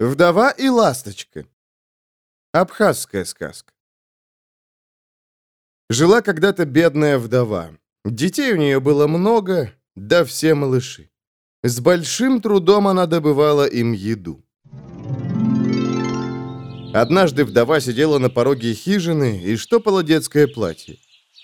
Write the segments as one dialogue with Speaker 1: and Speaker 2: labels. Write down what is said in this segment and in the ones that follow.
Speaker 1: Вдова и ласточка. Абхазская сказка. Жила когда-то бедная вдова. Детей у нее было много, да все малыши. С большим трудом она добывала им еду. Однажды вдова сидела на пороге хижины и штопала детское платье.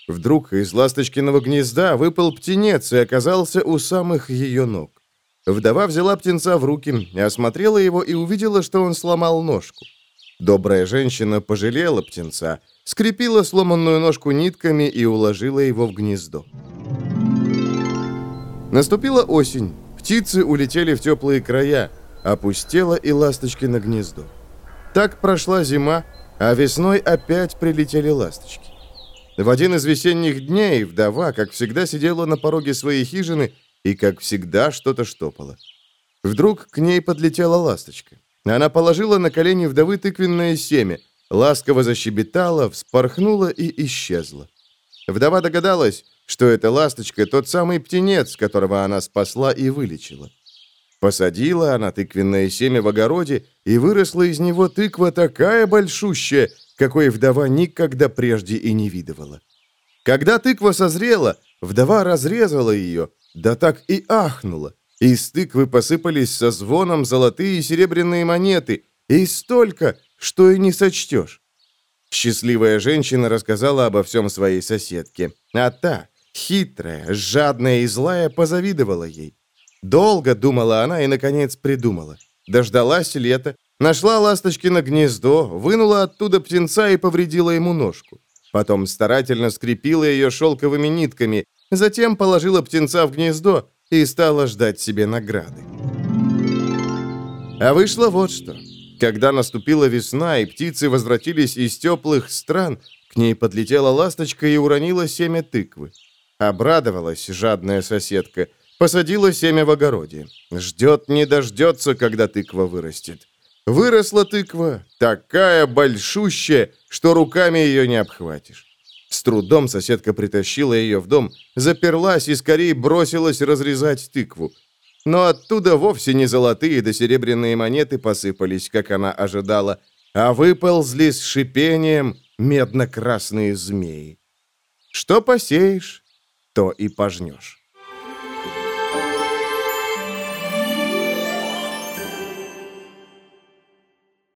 Speaker 1: Вдруг из ласточкиного гнезда выпал птенец и оказался у самых ее ног. Вдова взяла птенца в руки, осмотрела его и увидела, что он сломал ножку. Добрая женщина пожалела птенца, скрепила сломанную ножку нитками и уложила его в гнездо. Наступила осень. Птицы улетели в теплые края, опустела и ласточки на гнездо. Так прошла зима, а весной опять прилетели ласточки. В один из весенних дней вдова, как всегда, сидела на пороге своей хижины и, как всегда, что-то штопала. Вдруг к ней подлетела ласточка. Она положила на колени вдовы тыквенное семя, ласково защебетала, вспорхнула и исчезла. Вдова догадалась, что эта ласточка тот самый птенец, которого она спасла и вылечила. Посадила она тыквенное семя в огороде, и выросла из него тыква такая большущая, какой вдова никогда прежде и не видывала. Когда тыква созрела, вдова разрезала ее, да так и ахнула. Из тыквы посыпались со звоном золотые и серебряные монеты, и столько, что и не сочтешь. Счастливая женщина рассказала обо всем своей соседке, а та, хитрая, жадная и злая, позавидовала ей. Долго думала она и, наконец, придумала. Дождалась лета, нашла ласточкино гнездо, вынула оттуда птенца и повредила ему ножку. Потом старательно скрепила ее шелковыми нитками, затем положила птенца в гнездо и стала ждать себе награды. А вышло вот что. Когда наступила весна, и птицы возвратились из теплых стран, к ней подлетела ласточка и уронила семя тыквы. Обрадовалась жадная соседка, посадила семя в огороде. Ждет, не дождется, когда тыква вырастет. Выросла тыква, такая большущая, что руками ее не обхватишь. С трудом соседка притащила ее в дом, заперлась и скорее бросилась разрезать тыкву. Но оттуда вовсе не золотые да серебряные монеты посыпались, как она ожидала, а выползли с шипением медно-красные змеи. Что посеешь, то и пожнешь.